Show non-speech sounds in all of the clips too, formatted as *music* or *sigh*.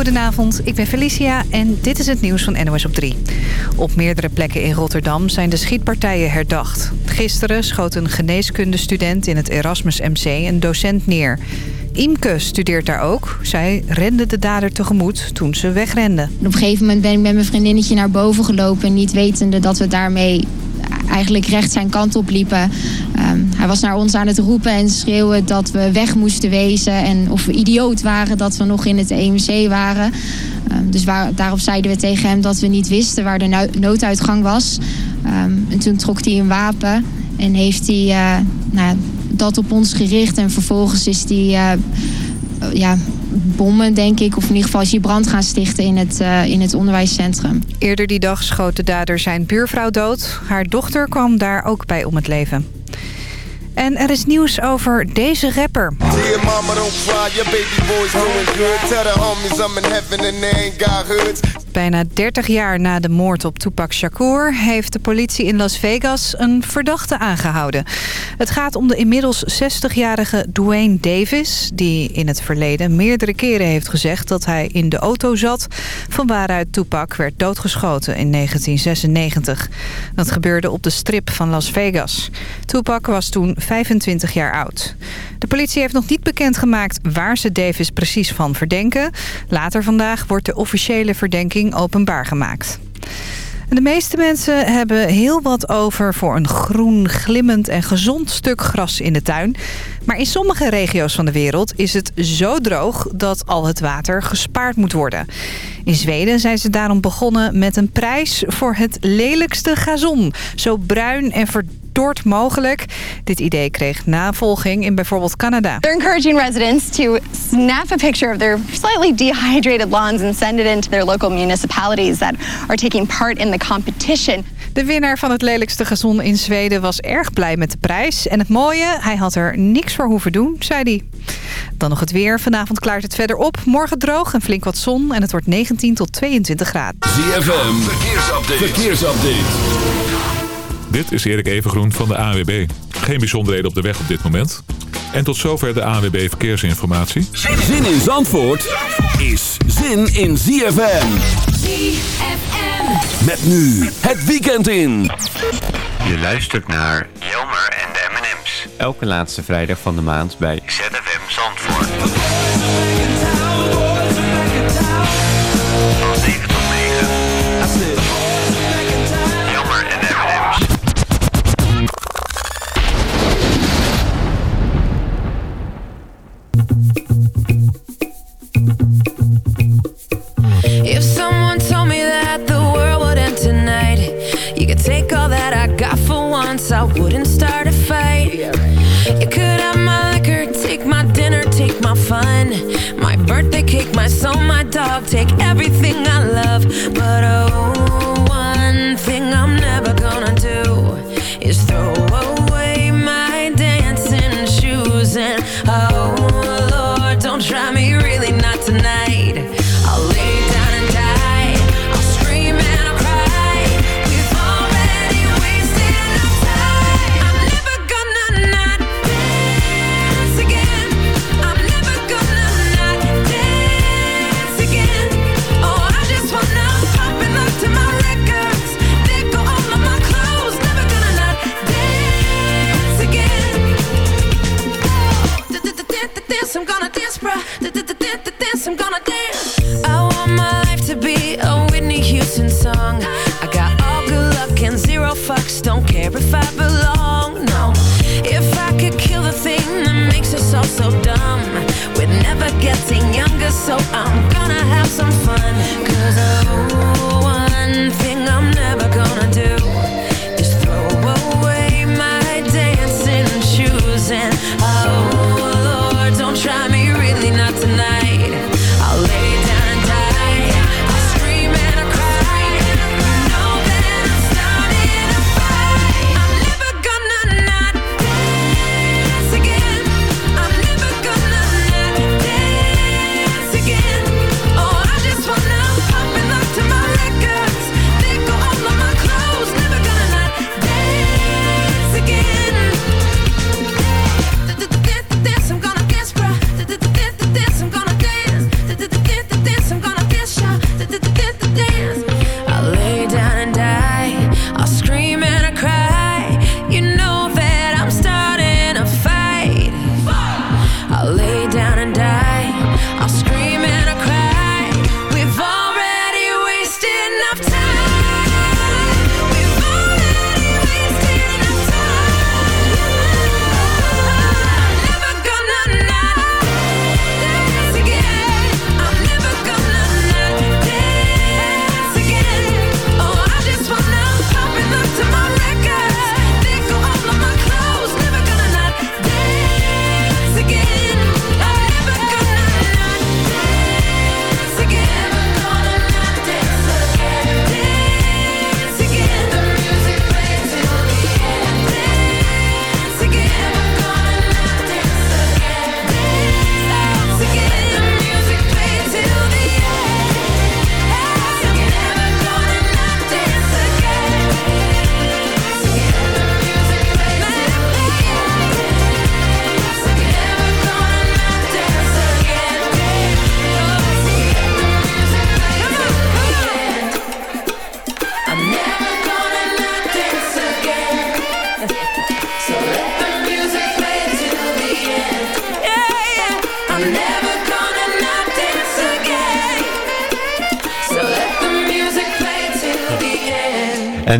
Goedenavond, ik ben Felicia en dit is het nieuws van NOS op 3. Op meerdere plekken in Rotterdam zijn de schietpartijen herdacht. Gisteren schoot een geneeskundestudent in het Erasmus MC een docent neer. Imke studeert daar ook. Zij rende de dader tegemoet toen ze wegrende. Op een gegeven moment ben ik met mijn vriendinnetje naar boven gelopen... niet wetende dat we daarmee eigenlijk recht zijn kant op liepen. Ehm, hij was naar ons aan het roepen en schreeuwen dat we weg moesten wezen... en of we idioot waren dat we nog in het EMC waren. Um, dus daarop zeiden we tegen hem dat we niet wisten waar de nooduitgang was. Um, en toen trok hij een wapen en heeft hij uh, nou, dat op ons gericht. En vervolgens is hij... Uh, ja, bommen, denk ik. Of in ieder geval is hij brand gaan stichten in het, uh, in het onderwijscentrum. Eerder die dag schoot de dader zijn buurvrouw dood. Haar dochter kwam daar ook bij om het leven. En er is nieuws over deze rapper. Bijna 30 jaar na de moord op Tupac Shakur... heeft de politie in Las Vegas een verdachte aangehouden. Het gaat om de inmiddels 60-jarige Dwayne Davis... die in het verleden meerdere keren heeft gezegd... dat hij in de auto zat... van waaruit Tupac werd doodgeschoten in 1996. Dat gebeurde op de strip van Las Vegas. Tupac was toen 25 jaar oud. De politie heeft nog niet bekendgemaakt waar ze Davis precies van verdenken. Later vandaag wordt de officiële verdenking openbaar gemaakt. De meeste mensen hebben heel wat over voor een groen, glimmend en gezond stuk gras in de tuin. Maar in sommige regio's van de wereld is het zo droog dat al het water gespaard moet worden. In Zweden zijn ze daarom begonnen met een prijs voor het lelijkste gazon. Zo bruin en verdord mogelijk. Dit idee kreeg navolging in bijvoorbeeld Canada. They're encouraging residents to snap a picture of their slightly dehydrated lawns and send it into their local municipalities that are taking part in the competition. De winnaar van het lelijkste gazon in Zweden was erg blij met de prijs. En het mooie, hij had er niks voor hoeven doen, zei hij. Dan nog het weer. Vanavond klaart het verder op. Morgen droog en flink wat zon. En het wordt 19 tot 22 graden. ZFM, verkeersupdate. verkeersupdate. Dit is Erik Evengroen van de AWB. Geen bijzonderheden op de weg op dit moment. En tot zover de AWB Verkeersinformatie. Zin in Zandvoort is zin in ZFM. ZFM. Met nu het weekend in. Je luistert naar Jelmer en de M&M's. Elke laatste vrijdag van de maand bij ZFM Zandvoort. I wouldn't start a fight. You could have my liquor, take my dinner, take my fun, my birthday cake, my soul, my dog, take everything I love. But oh, one thing I'm never gonna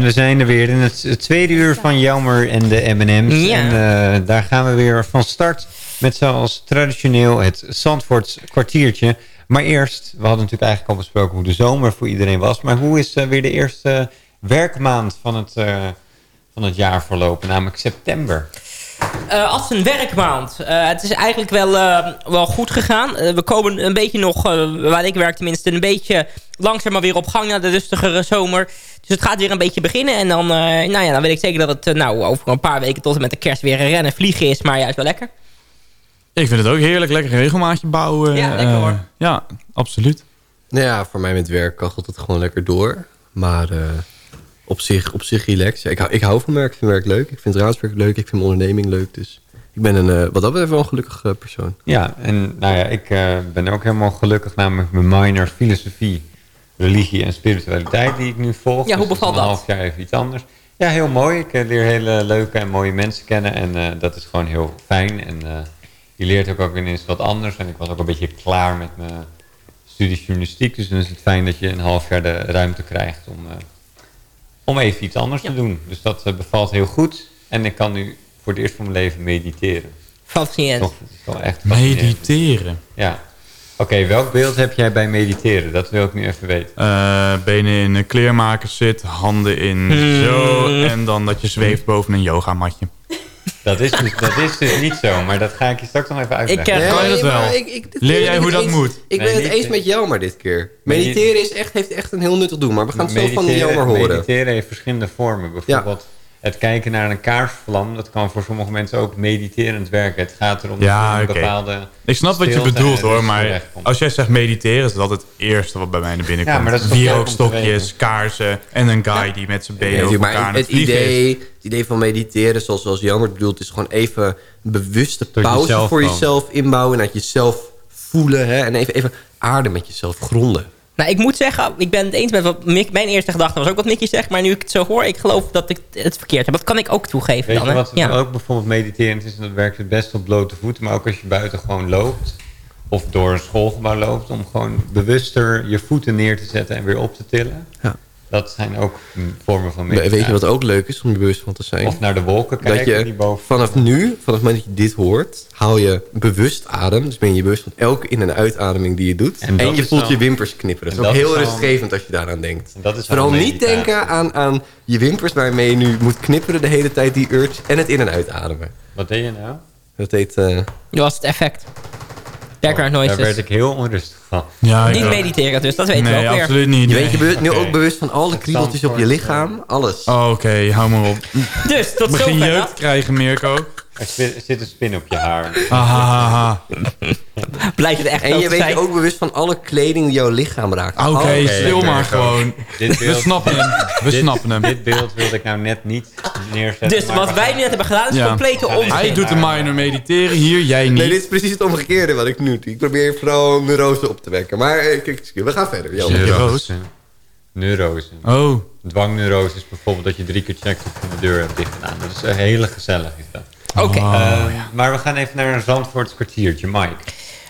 En we zijn er weer in het, tweede uur van Jammer en de M&M's. Ja. En eh, daar gaan we weer van start met zoals traditioneel het Zandvoorts kwartiertje. Maar eerst, we hadden natuurlijk eigenlijk al besproken hoe de zomer voor iedereen was. Maar hoe is eh, weer de eerste werkmaand van het, eh, van het jaar verlopen, namelijk september? Als een werkmaand. Het is eigenlijk wel, wel goed gegaan. We komen een beetje nog, waar ik werk tenminste, een beetje langzaam maar weer op gang naar de rustigere zomer. Dus het gaat weer een beetje beginnen. En dan, eh, nou ja, dan weet ik zeker dat het eh, nou, over een paar weken tot en met de kerst weer een rennen vliegen is. Maar juist wel lekker. Ik vind het ook heerlijk. Lekker regelmaatje bouwen. Ja, lekker, Eh, hoor. Ja, absoluut. Nou ja, voor mij met werk kachelt het gewoon lekker door. Maar eh, op, zich, op zich relaxed. Ja, ik, hou, ik hou van werk. Ik vind werk leuk. Ik vind raadswerk leuk. Ik vind mijn onderneming leuk. Dus ik ben een, eh, wat dat betreft wel een gelukkig persoon. Ja, en nou ja, ik eh, ben ook helemaal gelukkig namelijk mijn minor filosofie, religie en spiritualiteit die ik nu volg. Ja, hoe Dus bevalt is een dat? half jaar even iets anders. Ja, heel mooi. Ik eh, leer hele leuke en mooie mensen kennen en eh, dat is gewoon heel fijn. En eh, je leert ook, ook ineens wat anders. En ik was ook een beetje klaar met mijn studie journalistiek. Dus dan is het fijn dat je een half jaar de ruimte krijgt om, eh, om even iets anders te doen. Dus dat bevalt heel goed. En ik kan nu voor het eerst van mijn leven mediteren. Fascinerend. Toch, het is wel echt fascinerend. Mediteren. Ja. Oké, welk beeld heb jij bij mediteren? Dat wil ik nu even weten. Eh, benen in een kleermaker zit, handen in Hmm. zo. En dan dat je zweeft boven een yogamatje. Dat is, dus, dat is dus niet zo, maar dat ga ik je straks nog even uitleggen. Ik, Kan je dat wel? maar ik- ik- dit Leer jij hoe dat eens- moet? Ik ben Nee, het eens met jou maar dit keer. Mediteren is echt, heeft echt een heel nuttig doel. Maar we gaan het zo van mediteren, Jelmer horen. mediteren heeft verschillende vormen. Bijvoorbeeld het kijken naar een kaarsvlam. Dat kan voor sommige mensen ook mediterend werken. Het gaat erom Ja, dat een oké. bepaalde... Ik snap wat je bedoelt hoor, maar als jij zegt mediteren is dat het eerste wat bij mij naar binnen Ja, komt. te Wierookstokjes, kaarsen en een guy die met zijn benen over natuurlijk, elkaar maar het, het is. idee, het idee van mediteren, zoals, zoals Jammer bedoelt, is gewoon even een bewuste Tot pauze jezelf voor jezelf inbouwen. En uit jezelf voelen. Hè, en even, even aarde met jezelf gronden. Nou, ik moet zeggen, ik ben het eens met wat Mick, mijn eerste gedachte was ook wat Mickey zegt. Maar nu ik het zo hoor, ik geloof dat ik het verkeerd heb. Dat kan ik ook toegeven Weet dan. je hè? wat ja. ook bijvoorbeeld mediterend is? En dat werkt het best op blote voeten. Maar ook als je buiten gewoon loopt. Of door een schoolgebouw loopt. Om gewoon bewuster je voeten neer te zetten en weer op te tillen. Ja. Dat zijn ook vormen van meditatie. Weet je wat ook leuk is om je bewust van te zijn? Of naar de wolken dat kijken die je boven... vanaf nu, vanaf het moment dat je dit hoort, haal je bewust adem. Dus ben je je bewust van elke in- en uitademing die je doet. En En, dat je voelt dan- je wimpers knipperen. Dat is ook dat heel is rustgevend als je daaraan denkt. Dat is Vooral niet denken aan, aan je wimpers waarmee je nu moet knipperen de hele tijd, die urge. En het in- en uitademen. Wat deed je nou? Dat heet... eh, Dat was het effect. Background noises. Daar werd ik heel onrustig van. Ja, Niet mediteren dus, dat weten Nee, we ook weer. absoluut niet. je weet je be- nu ook bewust van alle kriebeltjes op je lichaam. Alles. Oh, Oké, hou maar op. *laughs* Dus, tot Begin zover. dat. te krijgen, Mirko. Er zit, een spin op je haar. Ahaha. Blijkt het echt En je weet zijn. je ook bewust van alle kleding die jouw lichaam raakt. Oké, stil maar gewoon. Dit We beeld, snappen hem. We dit, snappen hem. Dit beeld wilde ik nou net niet neerzetten. Dus wat we wij net hebben gedaan is Ja. complete onzin. Hij doet de minor mediteren hier, jij niet. Nee, dit is precies het omgekeerde wat ik nu doe. Ik probeer vooral neurose op te wekken. Maar eh, kijk, we gaan verder. Jan. Neurose. Neurose. Oh, Dwangneurose is bijvoorbeeld dat je drie keer checkt of je de deur hebt dicht gedaan. Dat is een hele gezellig. Is dat. Oké. Eh, Maar we gaan even naar een Zandvoorts kwartiertje. Mike.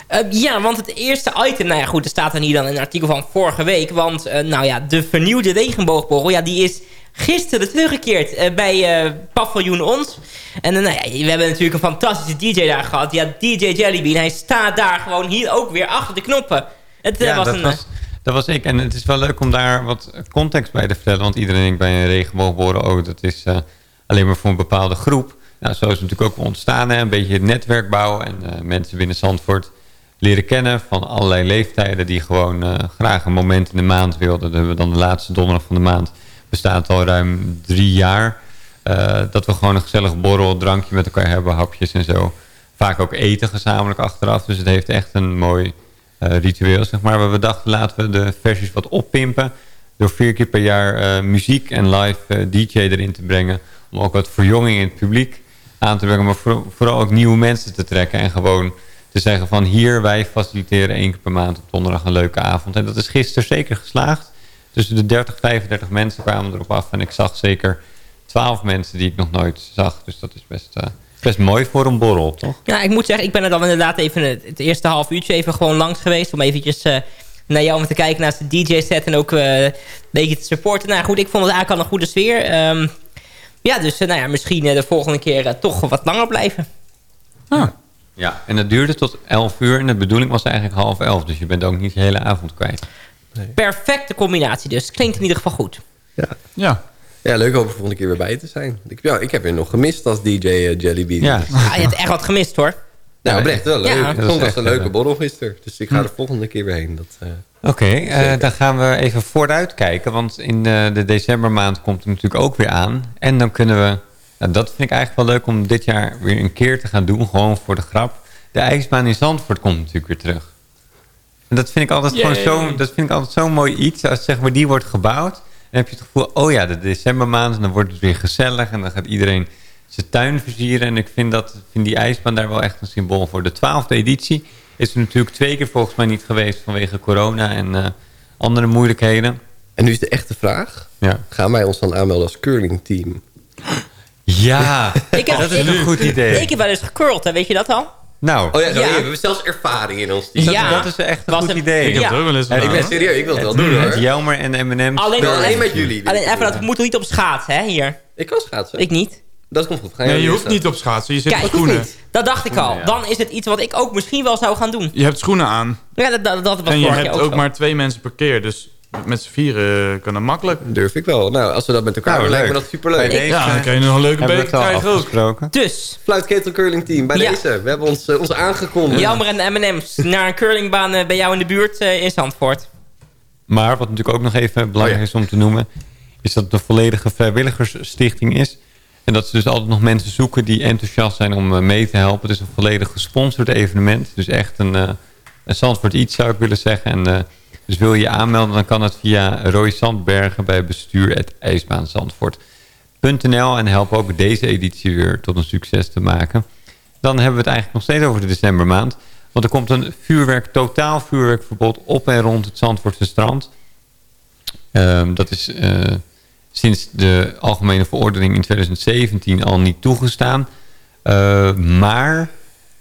Eh, ja, want het eerste item, nou ja goed, er staat dan hier dan in een artikel van vorige week. Want eh, nou ja, de vernieuwde regenboogborrel, ja, die is gisteren teruggekeerd bij Paviljoen Ons. En nou ja, we hebben natuurlijk een fantastische DJ daar gehad. Ja, DJ Jellybean, hij staat daar gewoon hier ook weer achter de knoppen. Het Ja, was dat een... was, dat was ik. En het is wel leuk om daar wat context bij te vertellen. Want iedereen denkt bij een regenboogborrel... oh, dat is alleen maar voor een bepaalde groep. Nou, zo is het natuurlijk ook ontstaan. Hè? Een beetje het netwerk bouwen. En eh, mensen binnen Zandvoort leren kennen... van allerlei leeftijden... die gewoon eh, graag een moment in de maand wilden. Dat hebben we dan de laatste donderdag van de maand. Bestaat al ruim drie jaar. Eh, dat we gewoon een gezellig borrel, drankje met elkaar hebben. Hapjes en zo. Vaak ook eten gezamenlijk achteraf. Dus het heeft echt een mooi ritueel, zeg maar. Maar we dachten, laten we de versies wat oppimpen. Door vier keer per jaar muziek en live DJ erin te brengen. Om ook wat verjonging in het publiek aan te brengen. Maar voor- vooral ook nieuwe mensen te trekken. En gewoon te zeggen van hier, wij faciliteren één keer per maand op donderdag een leuke avond. En dat is gisteren zeker geslaagd. Tussen de 30, 35 mensen kwamen erop af. En ik zag zeker 12 mensen die ik nog nooit zag. Dus dat is best, eh, best mooi voor een borrel, toch? Ja, ik moet zeggen, ik ben er dan inderdaad even het, eerste half uurtje even gewoon langs geweest. Om eventjes eh, naar jou om te kijken naar zijn DJ-set en ook eh, een beetje te supporten. Nou goed, ik vond het eigenlijk al een goede sfeer. Ehm, ja, dus eh, nou ja, misschien eh, de volgende keer eh, toch wat langer blijven. Ja, en dat duurde tot 11 uur. En de bedoeling was eigenlijk half 11. Dus je bent ook niet de hele avond kwijt. Perfecte combinatie dus. Klinkt in ieder geval goed. Ja. Ja. Ja, leuk om er volgende keer weer bij te zijn. Ik, ja, ik heb je nog gemist als DJ Jellybean. Ja. Ah, je hebt echt wat gemist hoor. Nou, oprecht wel leuk. Ja. Dat echt, een leuke eh, borrel gisteren. Dus ik ga er volgende keer weer heen. Dat, eh, Oké, eh, dan gaan we even vooruit kijken. Want in de, de decembermaand komt het natuurlijk ook weer aan. En dan kunnen we... Nou, dat vind ik eigenlijk wel leuk om dit jaar weer een keer te gaan doen. Gewoon voor de grap. De ijsbaan in Zandvoort komt natuurlijk weer terug. En dat vind ik altijd gewoon zo, dat vind ik altijd zo'n mooi iets. Als zeg maar die wordt gebouwd. Dan heb je het gevoel, oh ja, de decembermaand. En dan wordt het weer gezellig. En dan gaat iedereen zijn tuin versieren. En ik vind, dat, vind die ijsbaan daar wel echt een symbool voor. De twaalfde editie is er natuurlijk twee keer volgens mij niet geweest. Vanwege corona en eh, andere moeilijkheden. En nu is de echte vraag. Ja. Gaan wij ons dan aanmelden als curlingteam? Ja, *laughs* Ik heb, dat is ik, een goed idee. ik heb wel eens gecurled, hè, weet je dat al? Nou, Oh ja, Ja. we hebben zelfs ervaring in ons team. dat, Ja. dat is echt een Was goed idee. Ik heb Ja. het ook wel eens Ja, Ik ben serieus, ik wil het wel doen Met hoor. Jelmer en M&M's. Alleen, alleen met jullie. alleen even, dat we moeten niet op schaatsen, hè, hier. Ik kan schaatsen. Ik niet. Dat komt goed. Ga Nee, je hoeft niet op schaatsen. Je zit Kijk, op schoenen. Dat dacht ik al. ja. Dan is het iets wat ik ook misschien wel zou gaan doen. Je hebt schoenen aan. Ja, dat, dat, dat was En je hebt ook maar twee mensen per keer. Dus met z'n vieren kan dat makkelijk. Durf ik wel. Nou, als we dat met elkaar Nou, doen, lijkt me leuk. dat superleuk. Ja, dan kan je nog een leuke we beker krijgen ook. Dus, Fluitketel Curling Team, bij Ja. deze. We hebben ons, eh, ons aangekondigd. Jammer en M&M's naar een curlingbaan eh, bij jou in de buurt eh, in Zandvoort. Maar wat natuurlijk ook nog even belangrijk Oh is om te noemen... is dat het een volledige vrijwilligersstichting is. En dat ze dus altijd nog mensen zoeken die enthousiast zijn om eh, mee te helpen. Het is een volledig gesponsord evenement. Dus echt een, eh een Zandvoort iets zou ik willen zeggen. En, eh, dus wil je je aanmelden, dan kan het via Roy Sandbergen bij bestuur ijsbaanzandvoort.nl en help ook deze editie weer tot een succes te maken. Dan hebben we het eigenlijk nog steeds over de decembermaand. Want er komt een vuurwerk, totaal vuurwerkverbod op en rond het Zandvoortse strand. Ehm, dat is sinds de algemene verordening in 2017 al niet toegestaan. Eh, maar,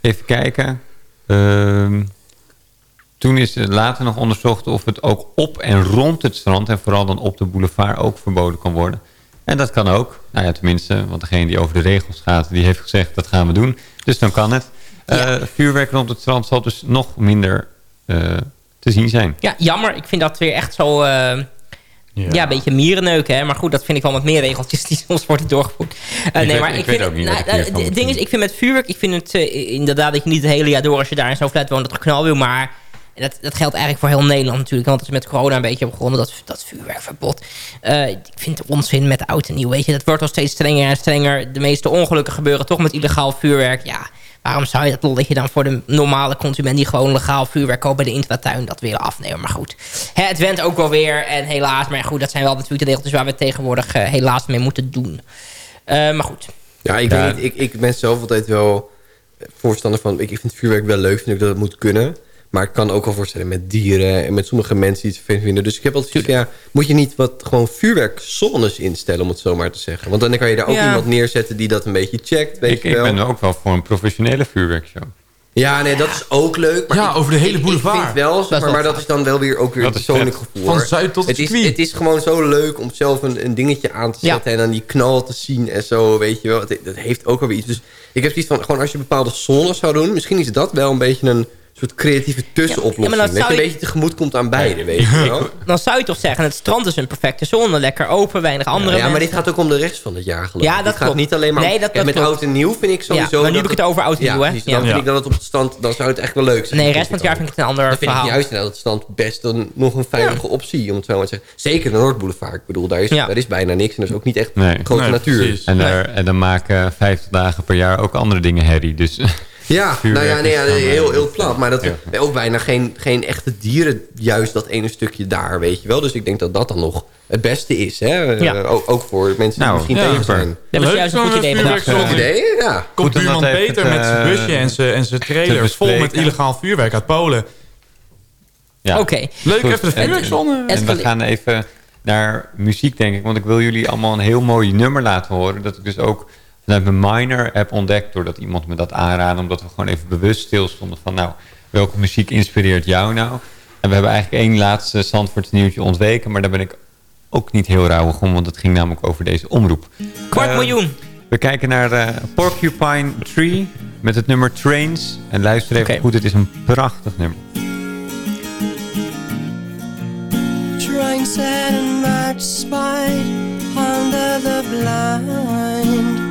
even kijken. Ehm, toen is er later nog onderzocht of het ook op en rond het strand... en vooral dan op de boulevard ook verboden kan worden. En dat kan ook. Nou ja, tenminste, want degene die over de regels gaat... die heeft gezegd, dat gaan we doen. Dus dan kan het. Ja. Eh, vuurwerk rond het strand zal dus nog minder eh, te zien zijn. Ja, jammer. Ik vind dat weer echt zo... eh, ja. een beetje mierenneuken. Hè? Maar goed, dat vind ik wel met meer regeltjes die *laughs* soms worden doorgevoerd. Eh, nee, weet- maar ik ik vind ook niet nou, Het moet ding is, ik vind met vuurwerk... Ik vind het eh, inderdaad dat je niet het hele jaar door... als je daar in zo'n flat woont, dat er knal wil. Maar dat, dat geldt eigenlijk voor heel Nederland natuurlijk. Want het is met corona een beetje begonnen, dat, dat vuurwerkverbod. Eh, ik vind het onzin met oud en nieuw. Weet je, dat wordt al steeds strenger en strenger. De meeste ongelukken gebeuren toch met illegaal vuurwerk. Ja, waarom zou je dat lolletje dan voor de normale consument... die gewoon legaal vuurwerk koopt bij de intratuin... dat willen afnemen? Maar goed, Hè, het went ook wel weer. En helaas, maar goed, dat zijn wel natuurlijk de regeltjes... waar we tegenwoordig eh, helaas mee moeten doen. Eh, maar goed, Ja, ik, Ja. Weet niet, ik, ik ben zelf altijd wel voorstander van... Ik, ik vind vuurwerk wel leuk, vind ik dat het moet kunnen. Maar ik kan ook wel voorstellen met dieren... en met sommige mensen die het vervelend vinden. Dus ik heb altijd zoiets van, ja, moet je niet wat gewoon vuurwerkzones instellen... om het zo maar te zeggen. Want dan kan je daar ook Ja. iemand neerzetten die dat een beetje checkt. Weet Ik, je ik wel. ben ook wel voor een professionele vuurwerkshow. Ja, nee, dat is ook leuk. Maar Ja, ik- over de hele ik- boulevard. Ik vind wel, Dat maar, wel maar dat is dan wel weer ook weer Dat een persoonlijk gevoel. Van Zuid tot het het is, het is gewoon zo leuk om zelf een, een dingetje aan te Ja. zetten... en dan die knal te zien en zo, weet je wel. Het- dat heeft ook alweer iets. Dus ik heb zoiets van, gewoon als je bepaalde zones zou doen... misschien is dat wel een beetje een soort creatieve tussenoplossing. Ja, maar dat dat je een beetje tegemoet komt aan beide, weet je wel. *laughs* dan zou je toch zeggen... het strand is een perfecte zone. Lekker open, weinig andere Ja, maar mensen. dit gaat ook om de rest van het jaar, geloof ik. Ja, dat gaat klopt. niet alleen maar Nee, dat- dat met klopt. oud en nieuw vind ik sowieso... Ja, maar nu dat heb ik het over oud en ja, nieuw, hè? precies. Dan Ja. vind Ja. ik dat het op het stand... dan zou het echt wel leuk zijn. Nee, rest van het jaar vind ik het een ander Dan vind verhaal. ik juist inderdaad het stand best een, nog een veilige optie, om het zo maar te zeggen. Zeker de Noordboulevard. Ik bedoel, daar is, Ja. daar is bijna niks en er is ook niet echt Nee. grote Nee, natuur. En, er, en dan maken 50 dagen per jaar ook andere dingen herrie. Dus Ja, nou ja, nee, ja, heel, eh, heel plat. Maar dat ja. ook bijna geen, geen echte dieren, juist dat ene stukje daar, weet je wel. Dus ik denk dat dat dan nog het beste is, hè. Ja. Eh, ook, ook voor mensen Nou, die misschien ja, tegen zijn. Dat is Leuk juist een zo'n goed idee. Goed ja. Komt Peter te- met zijn busje en zijn, en zijn trailer vol met illegaal vuurwerk uit Polen. ja. Oké. Leuk, Goed. even de En- vuurwerkzone. En we gaan even naar muziek, denk ik. Want ik wil jullie allemaal een heel mooi nummer laten horen. Dat ik dus ook vanuit mijn minor heb ontdekt... doordat iemand me dat aanraadde. Omdat we gewoon even bewust stilstonden van... nou, welke muziek inspireert jou nou? En we hebben eigenlijk één laatste Zandvoorts nieuwtje ontweken. Maar daar ben ik ook niet heel rauwig om. Want het ging namelijk over deze omroep. Kwart Eh, miljoen. We kijken naar eh, Porcupine Tree met het nummer Trains. En luister even goed, het is een prachtig nummer. Trying set spine under the blind.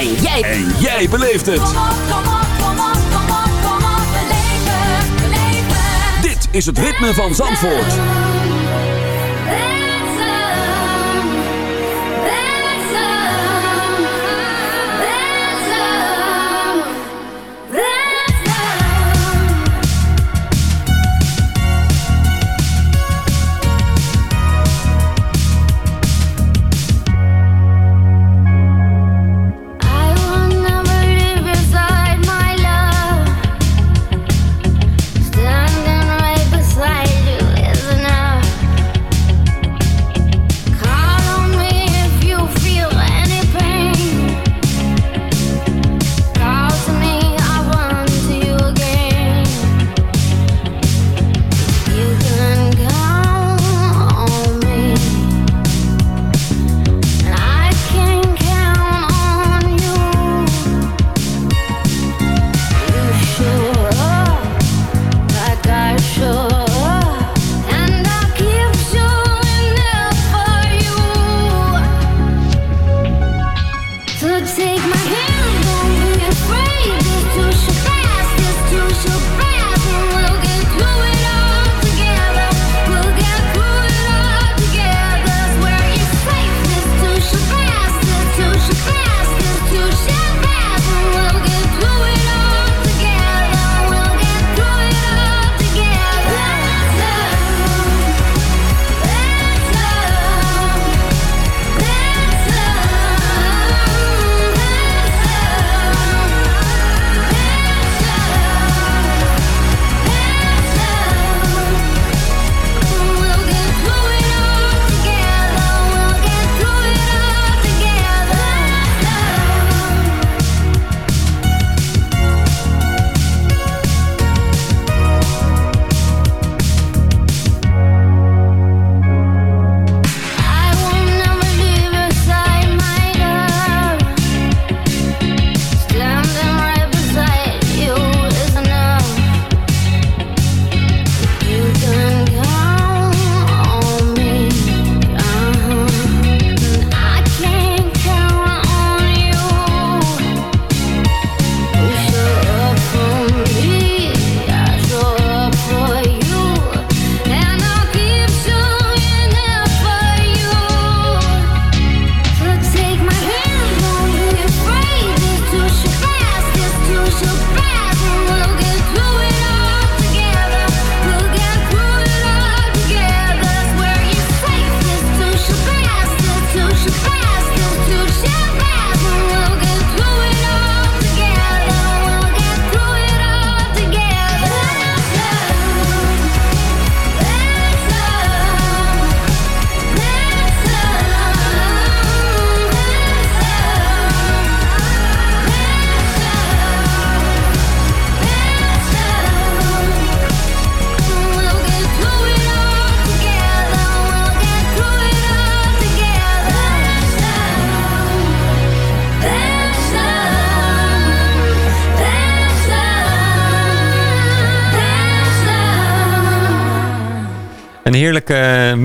En jij. En jij. Beleeft het. Kom op, kom op, kom op, kom op, kom op. Beleef het, beleef het. Dit is het ritme van Zandvoort.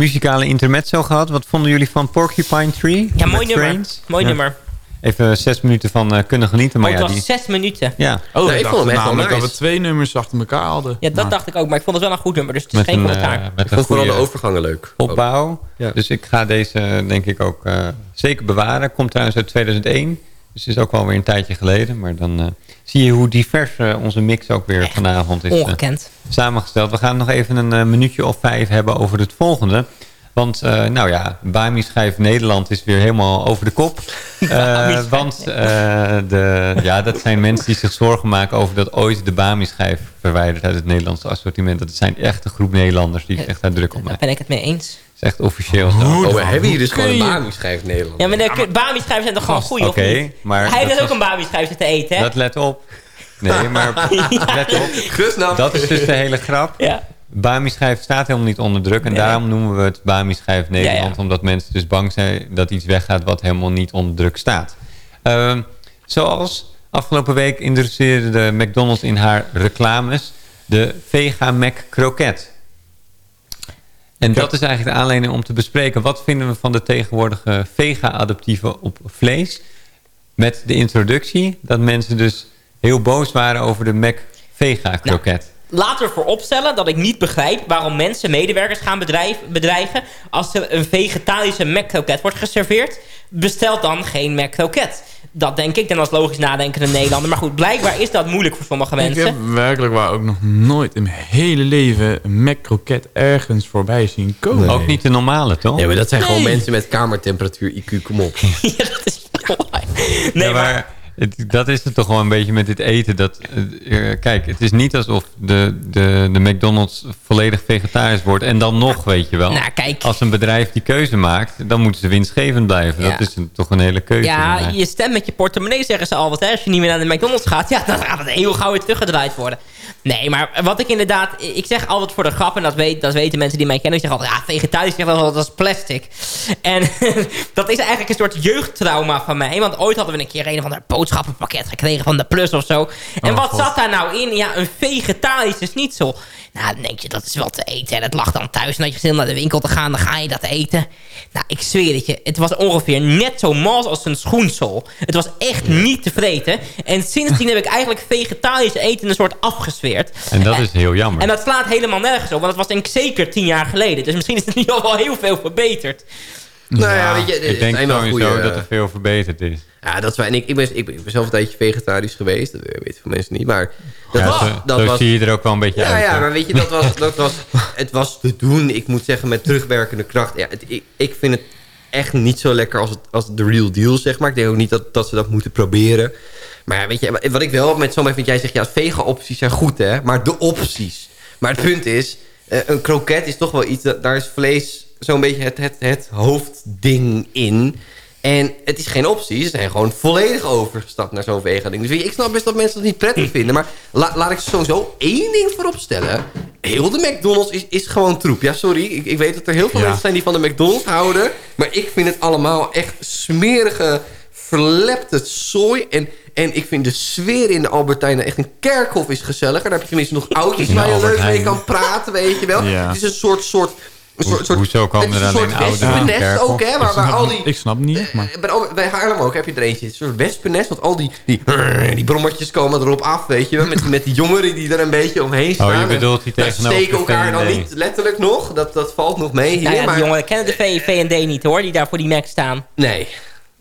Muzikale intermezzo gehad. Wat vonden jullie van Porcupine Tree? Ja, mooi nummer. Trains? Mooi Ja. nummer. Even zes minuten van eh, kunnen genieten. Maar Oh, ja, het was die, zes minuten. ja, Oh, Nee, ik ik vond hem echt wel namelijk dat nice. we twee nummers achter elkaar hadden. Ja, dat Maar- dacht ik ook. Maar ik vond het wel een goed nummer. Dus het is met geen een, commentaar. eh, Ik vond vooral de overgangen leuk. opbouw. Ja. Dus ik ga deze denk ik ook eh, zeker bewaren. Komt trouwens uit 2001. Dus het is ook wel weer een tijdje geleden. Maar dan eh, zie je hoe divers eh, onze mix ook weer vanavond is Ongekend. samengesteld. We gaan nog even een minuutje of vijf hebben over het volgende. Want, eh, nou ja, Bami schijf Nederland is weer helemaal over de kop. *laughs* Eh, want eh, de, ja, dat zijn mensen die zich zorgen maken over dat ooit de Bami-schijf verwijderd uit het Nederlandse assortiment. Dat zijn echt een groep Nederlanders die zich echt daar druk om Daar maken. ben ik het mee eens. Dat is echt officieel. zo. Oh, we hebben hier dus gewoon een Bami-schijf Nederland. Ja, maar de Bami-schijven zijn toch gewoon goed, Oké, of niet? maar Hij heeft ook een Bami-schijf zitten eten, hè? Dat let op. Nee, maar *laughs* let op. Dat is dus de hele grap. Ja. Bami-schijf staat helemaal niet onder druk. En Nee. daarom noemen we het Bami-schijf Nederland. Ja, ja. Omdat mensen dus bang zijn dat iets weggaat wat helemaal niet onder druk staat. Ehm, zoals afgelopen week introduceerde de McDonald's in haar reclames de Vega Mac Croquette. En dat is eigenlijk de aanleiding om te bespreken... wat vinden we van de tegenwoordige vega-adaptieven op vlees... met de introductie dat mensen dus heel boos waren over de Mac vega-kroket. Laten we vooropstellen dat ik niet begrijp waarom mensen medewerkers gaan bedrijf, bedreigen als er een vegetarische McCroket wordt geserveerd. Bestel dan geen McCroket. Dat denk ik dan als logisch nadenkende Nederlander. Maar goed, blijkbaar is dat moeilijk voor sommige Ik mensen. heb werkelijk waar ook nog nooit in mijn hele leven een Mac-kroket ergens voorbij zien komen. Ook niet de normale, toch? Ja, maar dat zijn gewoon Nee. mensen met kamertemperatuur IQ, kom op. *laughs* Nee, Ja, maar het- dat is het toch gewoon een beetje met dit eten. Dat, eh, eh, kijk, het is niet alsof de, de, de McDonald's volledig vegetarisch wordt. En dan nog, weet je wel. Nou, kijk. Als een bedrijf die keuze maakt, dan moeten ze winstgevend blijven. Ja. Dat is een- toch een hele keuze. Ja, Maar- je stemt met je portemonnee, zeggen ze altijd. Hè? Als je niet meer naar de McDonald's gaat, ja, dan gaat het heel gauw weer teruggedraaid worden. Nee, maar wat ik inderdaad... Ik zeg altijd voor de grap, en dat, weet, dat weten mensen die mij kennen. Ik zeg altijd, ja, vegetarisch wel, dat is plastic. En *laughs* dat is eigenlijk een soort jeugdtrauma van mij. Want ooit hadden we een keer een van haar boodschappenpakket gekregen van de Plus of zo. En Oh, wat God. zat daar nou in? Ja, een vegetarische schnitzel. Nou, dan denk je, dat is wel te eten. En het lag dan thuis. En als je zin om naar de winkel te gaan, dan ga je dat eten. Nou, ik zweer het je. Het was ongeveer net zo mals als een schoensel. Het was echt niet te vreten. En sindsdien heb ik eigenlijk vegetarisch eten een soort afgesfeerd. En dat is heel jammer. En dat slaat helemaal nergens op. Want dat was denk ik zeker tien jaar geleden. Dus misschien is het *laughs* nu al wel heel veel verbeterd. Nou ja, weet je, ik denk sowieso goede, dat er veel verbeterd is. Ja, dat waar. En ik, ik, ben, ik, ben, zelf een tijdje vegetarisch geweest. Dat weten veel mensen niet. Maar dat Ja, was... zo dat zo was zie je er ook wel een beetje ja, uit. ja, maar weet je, dat was, dat was, het was te doen. Ik moet zeggen, met terugwerkende kracht. Ja, het, ik, ik vind het echt niet zo lekker als, het, als de real deal, zeg maar. Ik denk ook niet dat, dat ze dat moeten proberen. Maar ja, weet je, wat ik wel met zo'n vind jij zegt... ja, vega-opties zijn goed, hè. Maar de opties. Maar het punt is... eh, een kroket is toch wel iets... dat- daar is vlees zo'n beetje het, het, het hoofdding in... En het is geen optie. Ze zijn gewoon volledig overgestapt naar zo'n vega-ding. Dus ik snap best dat mensen dat niet prettig vinden. Maar la- laat ik sowieso één ding voorop stellen. Heel de McDonald's is, is gewoon troep. Ja, sorry. Ik, ik weet dat er heel veel Ja. mensen zijn die van de McDonald's houden. Maar ik vind het allemaal echt smerige, verlepte zooi. En, en ik vind de sfeer in de Albertijn echt een kerkhof is gezelliger. Daar heb je tenminste nog *laughs* oudjes waar je leuk mee kan praten, weet je wel. Ja. Het is een soort... soort soort, soort, hoezo komen er een alleen soort ouderen in de wespennest kerkhof? ook, hè? Waar, Ik waar snap al niet- die... Ik snap niet, maar... Eh, Bij, Albert- bij Haarlem ook heb je er eentje. Een soort wespennest. Want al die, die, die brommertjes komen erop af, weet je wel. Met, met die jongeren die er een beetje omheen staan. Oh, je bedoelt die tegenover steken elkaar dan niet letterlijk nog. Dat, dat valt nog mee hier. Nou ja, maar, de jongeren kennen de V- V&D niet hoor, die daar voor die Mac staan. Nee.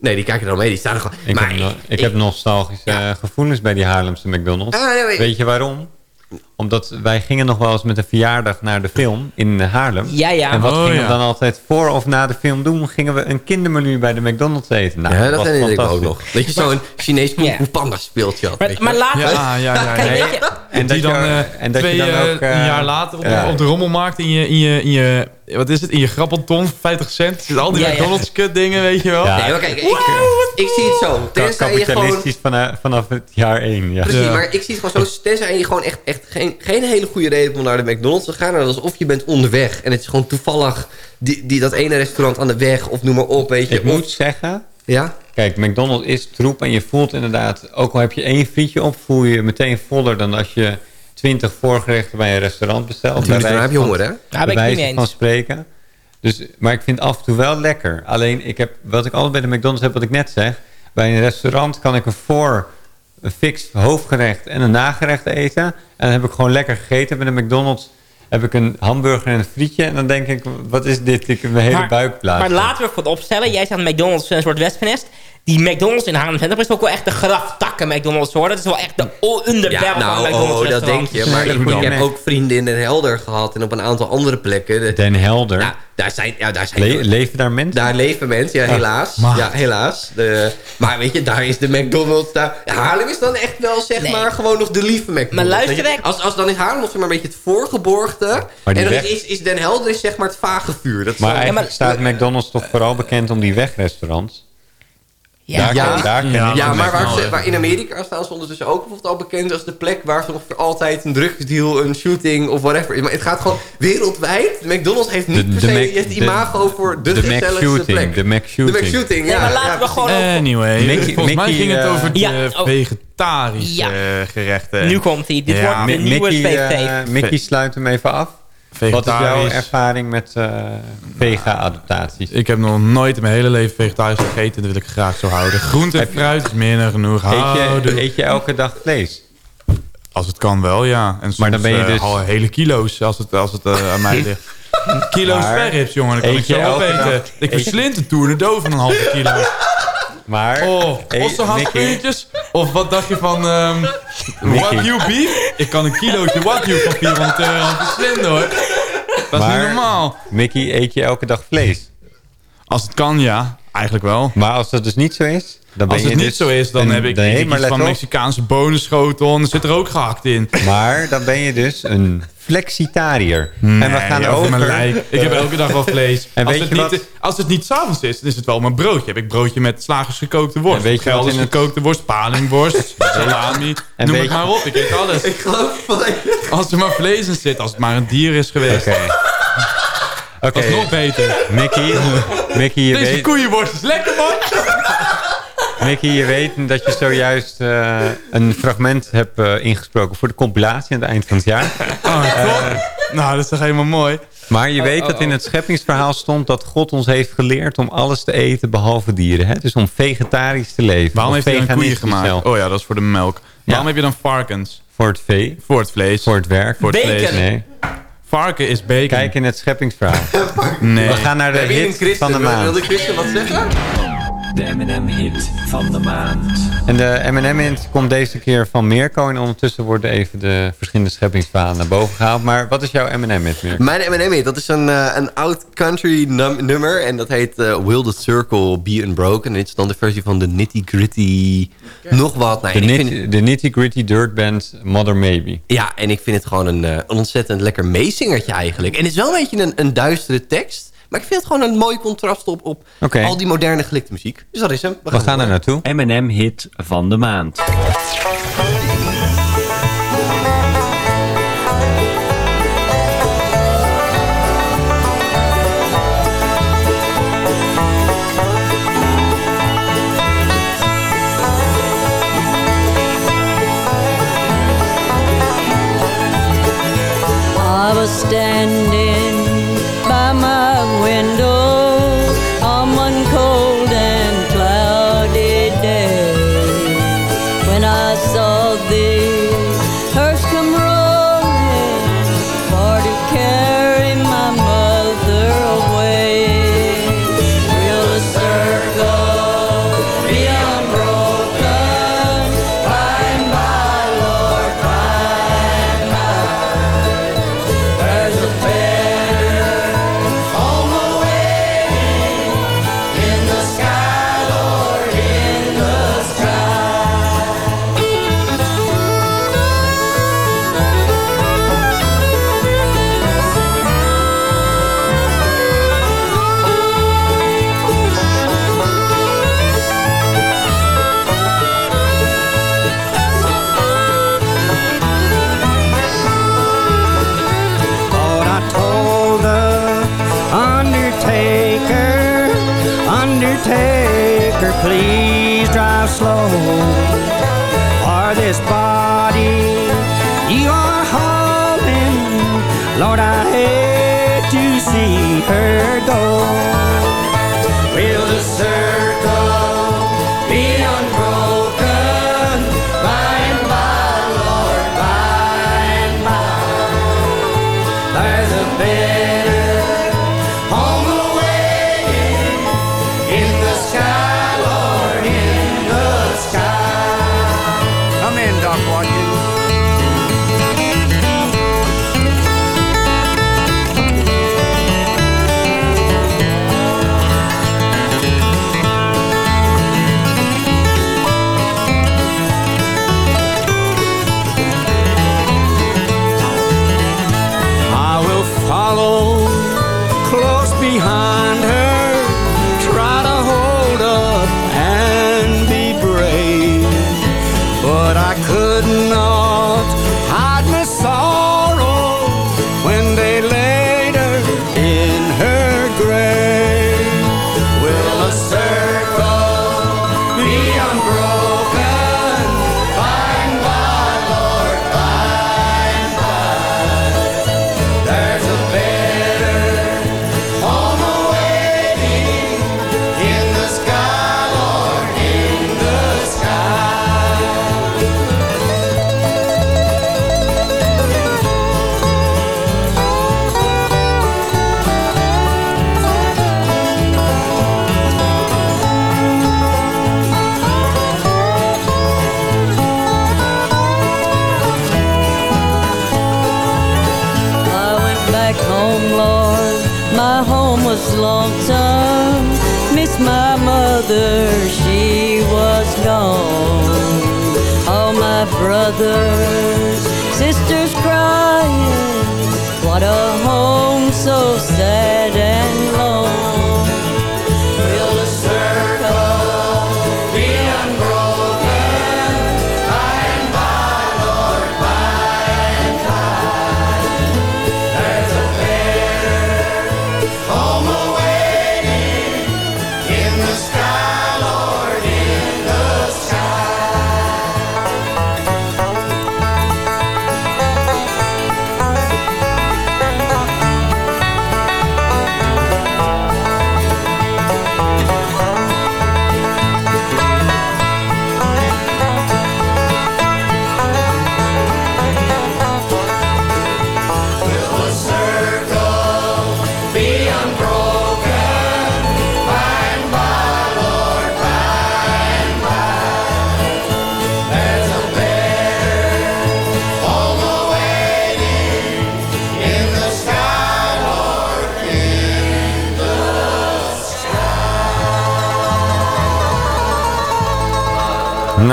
Nee, die kijken er dan mee. Die staan er gewoon... Ik, maar heb, no- ik, heb nostalgische Ja. eh, gevoelens bij die Haarlemse McDonald's. Ah, nee, Weet je waarom? Omdat wij gingen nog wel eens met een verjaardag naar de film in eh, Haarlem. Ja, ja. En wat Oh, gingen ja. we dan altijd voor of na de film doen? Gingen we een kindermenu bij de McDonald's eten. Nou, ja, dat was herinner ik me ook nog. Dat je zo'n Chinees kung fu panda speeltje had. weet Maar, je maar we... Ja, ja, ja. En dat die je, dan eh, en dat twee, je dan eh, ook... eh, een jaar later op, ja. op de rommelmarkt in je, in je, in je, wat is het, in je grappelton, 50 cent. Zit al die Ja, ja. McDonald's kut dingen, weet je wel. Ja. Nee, maar kijk, ik, ik zie het zo. Tenzij je gewoon... Kapitalistisch vanaf, vanaf het jaar 1. Ja. Precies, Ja. maar ik zie het gewoon zo. Tenzij je gewoon echt, echt geen, geen hele goede reden om naar de McDonald's te gaan. Dan alsof je bent onderweg. En het is gewoon toevallig die, die, dat ene restaurant aan de weg. Of noem maar op, weet je. Ik Of- moet zeggen, Ja? Kijk, McDonald's is troep en je voelt inderdaad... ook al heb je één frietje op, voel je je meteen voller... dan als je twintig voorgerechten bij een restaurant bestelt. Dan heb je honger, hè? Daar ben ik niet van eens. spreken. Dus, maar ik vind af en toe wel lekker. Alleen, ik heb, wat ik altijd bij de McDonald's heb, wat ik net zeg... bij een restaurant kan ik een voor... een fix hoofdgerecht en een nagerecht eten. En dan heb ik gewoon lekker gegeten. Bij de McDonald's heb ik een hamburger en een frietje. En dan denk ik, wat is dit? Ik heb mijn hele Maar- buik plaatsen. Maar laten we voor opstellen. Jij zegt McDonald's een soort wespennest. Die McDonald's in Haarlem Center is ook wel echt de graftakken McDonald's hoor. Dat is wel echt de underbelly Ja, van nou, McDonald's oh, dat denk je. Maar ik, heb ook vrienden in Den Helder gehad. En op een aantal andere plekken. De- Den Helder. nou, daar zijn... Ja, daar zijn Le- leven daar mensen? Daar leven mensen, ja, helaas. maar- Ja, helaas. De, maar weet je, daar is de McDonald's. Daar, Haarlem is dan echt wel, zeg Nee. maar, gewoon nog de lieve McDonald's. Maar luister, je, als, als dan is Haarlem nog zeg maar een beetje het voorgeborgde. En dan weg- is, is Den Helder is zeg maar het vage vuur. Dat maar- staat McDonald's toch vooral bekend om die wegrestaurants. Ja. Daar, Ja. daar Ja, ja, maar waar, McDonald's. ze- waar in Amerika staan ze ondertussen ook bijvoorbeeld al bekend als de plek waar ze ongeveer altijd een drugsdeal, een shooting of whatever. Maar het gaat gewoon wereldwijd. McDonald's heeft niet De- per se Mac- het de- imago voor de, de gezelligste plek. de McShooting. De McShooting, Nee, ja. maar laten ja, we gewoon... Anyway, Mickey- volgens mij ging het eh, over de oh. vegetarische Ja. eh, gerechten. Nu komt hij. Dit Ja, wordt de nieuwe Mickey, eh, Mickey sluit hem even af. Wat is jouw ervaring met eh, vega-adaptaties? Ik heb nog nooit in mijn hele leven vegetarisch gegeten. Dat wil ik graag zo houden. Groente en fruit is meer dan genoeg. Eet je, eet je elke dag vlees? Als het kan wel, ja. En soms, Maar dan ben je eh, dus- al hele kilo's als het, als het eh, aan mij ligt. *laughs* Kilo's verrips, jongen. Dan kan ik zo opeten. Ik verslind een toer de doof van een halve kilo. Maar... Oh. Of wat dacht je van ehm *laughs* Mickey. Wagyu beef? Ik kan een kilootje Wagyu van 400 euro verslinden, hoor. Dat is Maar- niet normaal. Mickey, eet je elke dag vlees? Als het kan, ja. Eigenlijk wel. Maar als dat dus niet zo is... Dan ben Als het niet dus zo is, dan een- heb ik nee, maar van op. Mexicaanse bonenschotel. En er zit er ook gehakt in. Maar dan ben je dus een flexitariër. en we gaan over... mijn lijk. Ik heb elke dag wel vlees. *laughs* En als, weet het je niet, wat? als het niet s'avonds is, dan is het wel mijn broodje. Heb ik broodje met slagersgekookte worst. En weet je wat Gelders in het- gekookte worst, palingworst, *laughs* salami. En Noem weet het maar op, ik eet alles. *laughs* Ik geloof van Als er maar vlees in zit, als het maar een dier is geweest. Oké. Oké, Dat is nog beter. Mickey, Mickey, je Deze weet, koeienworst is lekker, man. Mickey, je weet dat je zojuist eh, een fragment hebt eh, ingesproken voor de compilatie aan het eind van het jaar. Oh, top. nou, dat is toch helemaal mooi. Maar je Oh, weet oh, dat in oh. het scheppingsverhaal stond dat God ons heeft geleerd om alles te eten behalve dieren. Hè? Dus om vegetarisch te leven. Waarom heeft hij een koeien gemaakt? zelf. Oh ja, dat is voor de melk. Waarom heb je dan varkens? Voor het vee, Voor het vlees. voor het werk. Voor het Bacon. vlees. Nee, Varken is bacon. kijk in het scheppingsverhaal. nee. We gaan naar de hit van de maand. Wilde Christen wat zeggen? De M&M-hit van de maand. En de M&M-hint komt deze keer van Mirko. En ondertussen worden even de verschillende scheppingsverhalen naar boven gehaald. Maar wat is jouw M&M-hint, Mirko? Mijn M&M dat is een, eh, een oud country num- nummer. En dat heet eh, Will the Circle Be Unbroken. En dit is dan de versie van de Nitty Gritty nog wat. Nou, De, nit- vind- de Nitty Gritty Dirt Band Mother Maybe. ja, en ik vind het gewoon een, eh, een ontzettend lekker meezingertje eigenlijk. En het is wel een beetje een, een duistere tekst. Maar ik vind het gewoon een mooi contrast op, op al die moderne gelikte muziek. Dus dat is hem. We gaan er door. naartoe. M&M-hit van de maand. I was standing slow. For this body you are hauling, Lord, I hate to see her go.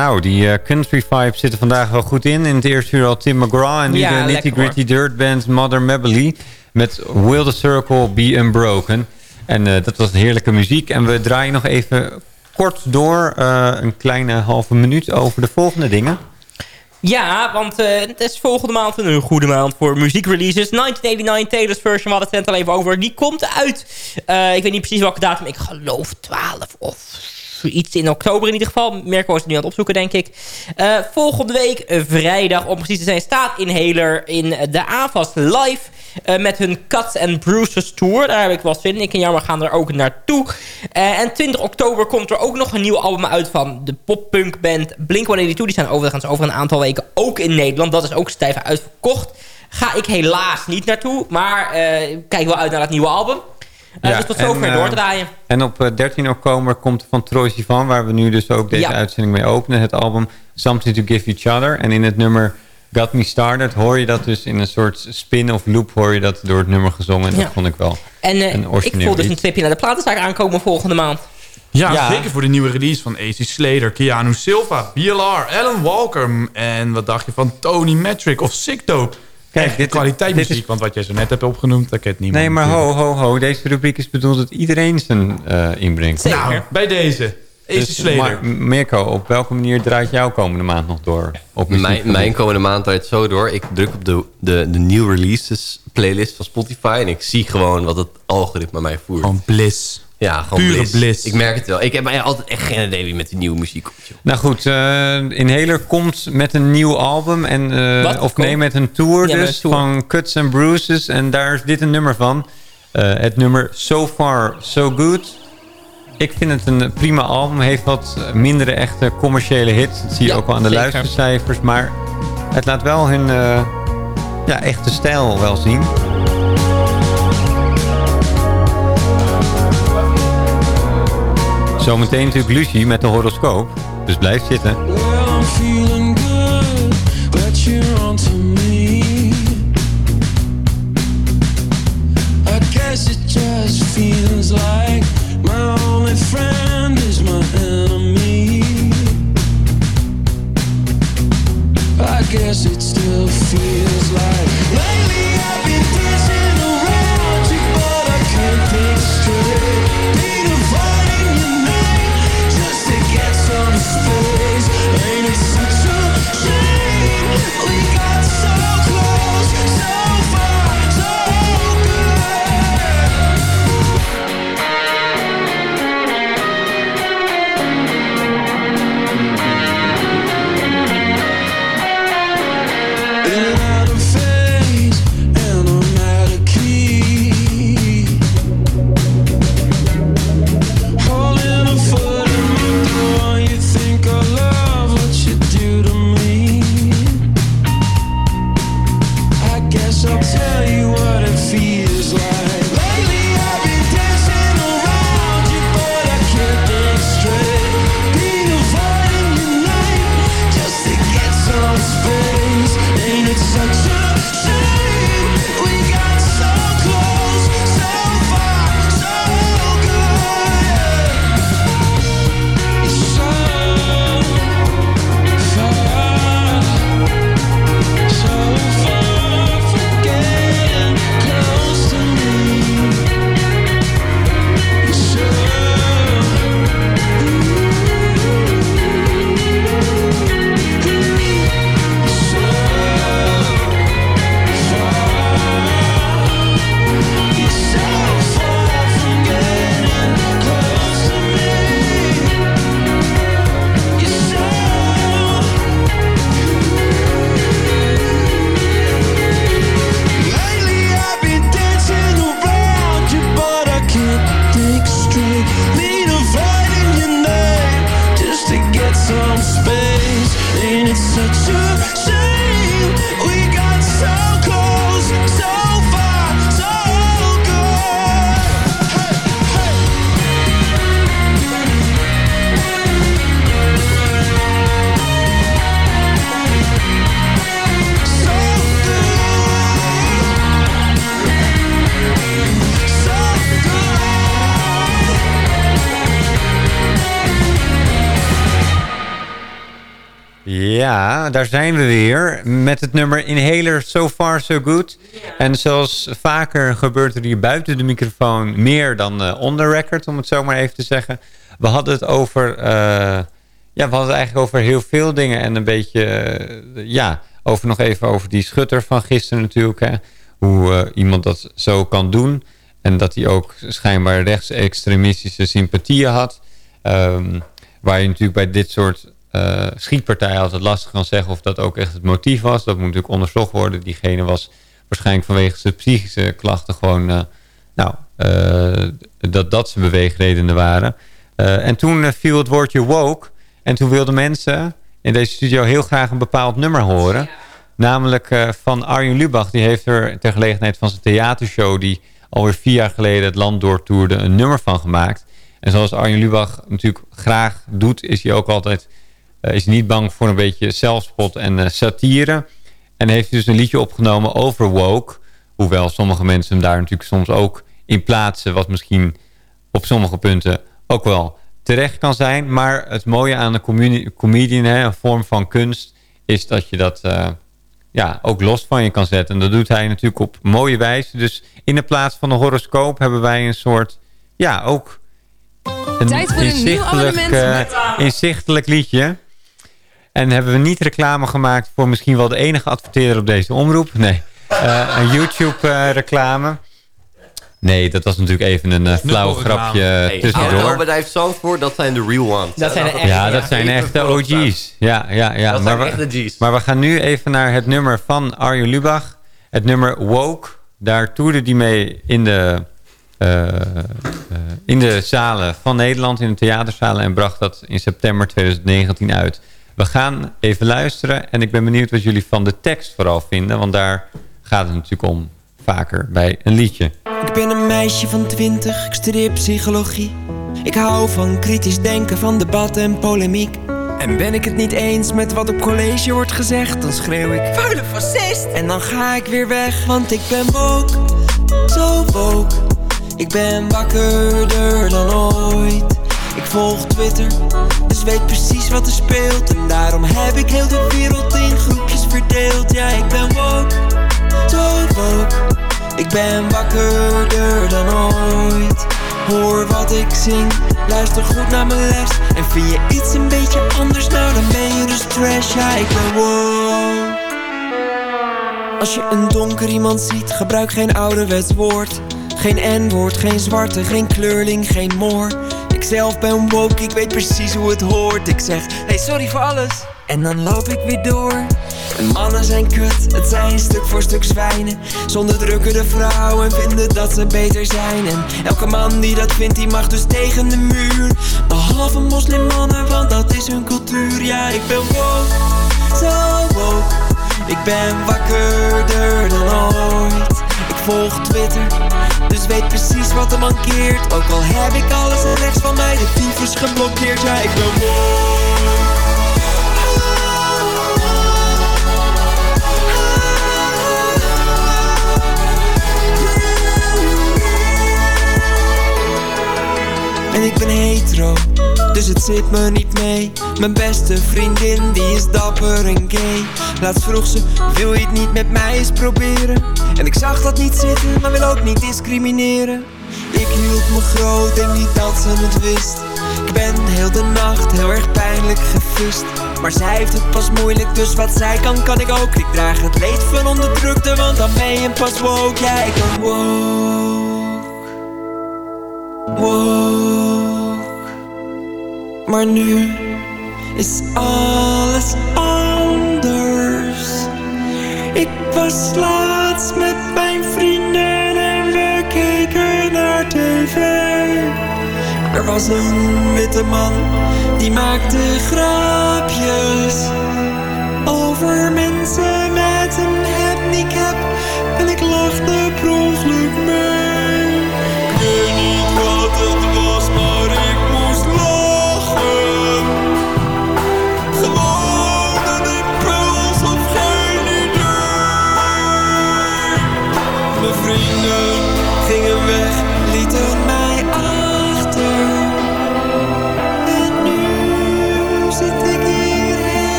Nou, die eh, country vibes zitten vandaag wel goed in. In het eerste uur al Tim McGraw en nu Ja, de Nitty Gritty Dirt Band Mother Mabley met Will the Circle Be Unbroken. En eh, dat was heerlijke muziek. En we draaien nog even kort door, eh, een kleine halve minuut, over de volgende dingen. Ja, want het is volgende maand een goede maand voor muziekreleases. 1989 Taylor's version, we hadden het net al even over. Die komt uit. Ik weet niet precies welke datum. Ik geloof 12 of iets in oktober in ieder geval. Merkel is het nu aan het opzoeken, denk ik. Eh, volgende week, eh, vrijdag, om precies te zijn, staat Inhaler in de AVAS live. eh, met hun Cuts and Bruises Tour. Daar heb ik wel zin in. Ik en Jammer gaan er ook naartoe. Eh, en 20 oktober komt er ook nog een nieuw album uit van de poppunkband Blink-182. Die zijn overigens over een aantal weken ook in Nederland. Dat is ook stijf uitverkocht. Ga ik helaas niet naartoe. Maar eh, kijk wel uit naar het nieuwe album. Eh, Ja, dus tot en, zover eh, doordraaien. En op eh, 13 oktober komt van Troy Sivan, waar we nu dus ook deze Ja. uitzending mee openen, het album Something to Give Each Other. En in het nummer Got Me Started hoor je dat dus in een soort spin of loop hoor je dat door het nummer gezongen. En Ja. dat vond ik wel En eh, een ik voel dus een tripje naar de platenzaak aankomen volgende maand. Ja, Ja. zeker voor de nieuwe release van AC Slater, Keanu Silva, BLR, Alan Walker. En wat dacht je van Tony Metric of Sick Dope? Kijk, dit- kwaliteitsmuziek, dit is- want wat jij zo net hebt opgenoemd, dat kent niemand. Nee, maar ho, natuurlijk. ho, ho. Deze rubriek is bedoeld dat iedereen zijn eh, inbrengt. Zeker. Nou, bij deze. AC Dus, maar, Mirko, op welke manier draait jouw komende maand nog door? Op Mijn, mijn komende maand draait zo door. Ik druk op de, de, de new releases playlist van Spotify. En ik zie gewoon wat het algoritme mij voert. Gewoon bliss. Ja, gewoon pure bliss. bliss. Ik merk het wel. Ik heb altijd echt geen idee wie met die nieuwe muziek komt. joh. Nou goed, eh Inhaler komt met een nieuw album. En, eh, of nee, met een tour Ja, dus een tour. van Cuts and Bruises. En daar is dit een nummer van. Eh, het nummer So Far So Good. Ik vind het een prima album. Heeft wat mindere echte commerciële hits. Dat zie je Ja, ook wel aan de zeker. luistercijfers. Maar het laat wel hun ja, echte stijl wel zien. Zometeen natuurlijk Lucie met de horoscoop. Dus blijf zitten. Well, I'm feeling good, but Daar zijn we weer. Met het nummer Inhaler So Far So Good. En zoals vaker gebeurt er hier buiten de microfoon meer dan uh, on the record, om het zo maar even te zeggen. We hadden het over, uh, ja, we hadden het eigenlijk over heel veel dingen. En een beetje, uh, ja, over nog even over die schutter van gisteren natuurlijk. Hè. Hoe iemand dat zo kan doen. En dat hij ook schijnbaar rechtsextremistische sympathieën had. Um, waar je natuurlijk bij dit soort uh, schietpartijen altijd lastig kan zeggen of dat ook echt het motief was. Dat moet natuurlijk onderzocht worden. Diegene was waarschijnlijk vanwege zijn psychische klachten gewoon... Uh, nou, uh, dat dat zijn beweegredenen waren. en toen viel het woordje woke. En toen wilden mensen in deze studio heel graag een bepaald nummer horen. Namelijk van Arjen Lubach. Die heeft er ter gelegenheid van zijn theatershow... die alweer vier jaar geleden het land doortoerde... een nummer van gemaakt. En zoals Arjen Lubach natuurlijk graag doet... is hij ook altijd is niet bang voor een beetje zelfspot en uh, satire. En heeft dus een liedje opgenomen over woke. Hoewel sommige mensen hem daar natuurlijk soms ook in plaatsen... wat misschien op sommige punten ook wel terecht kan zijn. Maar het mooie aan een comedian, hè, een vorm van kunst... is dat je dat uh, ja, ook los van je kan zetten. En dat doet hij natuurlijk op mooie wijze. Dus in de plaats van een horoscoop hebben wij een soort... ja, ook een Tijd voor een nieuw abonnement met... inzichtelijk liedje... En hebben we niet reclame gemaakt voor misschien wel de enige adverteerder op deze omroep? Nee. Uh, een YouTube-reclame. nee, dat was natuurlijk even een uh, flauw grapje hey, tussendoor. Autobedrijf Zandvoort, dat zijn de real ones. Dat zijn de echte, ja, dat zijn echte OG's. Ja, ja, ja. Dat maar zijn we, echte G's. Maar we gaan nu even naar het nummer van Arjen Lubach. Het nummer Woke. Daar toerde die mee in de, uh, in de zalen van Nederland, in de theaterzalen. En bracht dat in september 2019 uit. We gaan even luisteren en ik ben benieuwd wat jullie van de tekst vooral vinden. Want daar gaat het natuurlijk om vaker bij een liedje. Ik ben een meisje van twintig, ik studeer psychologie. Ik hou van kritisch denken, van debat en polemiek. En ben ik het niet eens met wat op college wordt gezegd, dan schreeuw ik... Vuile fascist! En dan ga ik weer weg, want ik ben woke, zo woke. Ik ben wakkerder dan ooit. Ik volg Twitter, dus weet precies wat er speelt. En daarom heb ik heel de wereld in groepjes verdeeld. Ja, ik ben woke, zo woke. Ik ben wakkerder dan ooit. Hoor wat ik zing, luister goed naar mijn les. En vind je iets een beetje anders, nou dan ben je dus trash. Ja, ik ben woke. Als je een donker iemand ziet, gebruik geen ouderwets woord. Geen N-woord, geen zwarte, geen kleurling, geen moor ik zelf ben woke, ik weet precies hoe het hoort. Ik zeg, hey sorry voor alles. En dan loop ik weer door. En mannen zijn kut, het zijn stuk voor stuk zwijnen. Zonder drukken de vrouw en vinden dat ze beter zijn. En elke man die dat vindt, die mag dus tegen de muur. Behalve moslimmannen, want dat is hun cultuur. Ja, ik ben woke, zo woke. Ik ben wakkerder dan ooit. Ik volg Twitter dus weet precies wat er mankeert. Ook al heb ik alles rechts van mij. De tyfus geblokkeerd. Ja, ik ben woke En ik ben hetero, dus het zit me niet mee. Mijn beste vriendin, die is dapper en gay. Laatst vroeg ze, wil je het niet met mij eens proberen? En ik zag dat niet zitten, maar wil ook niet discrimineren. Ik hield me groot en niet dat ze het wist. Ik ben heel de nacht heel erg pijnlijk gefust Maar zij heeft het pas moeilijk, dus wat zij kan, kan ik ook. Ik draag het leed van onderdrukte, want dan ben je pas woke. Ja, ik woke Woke Maar nu is alles anders. Ik was laatst met mijn vrienden en we keken naar tv Er was een witte man, die maakte grapjes Over mensen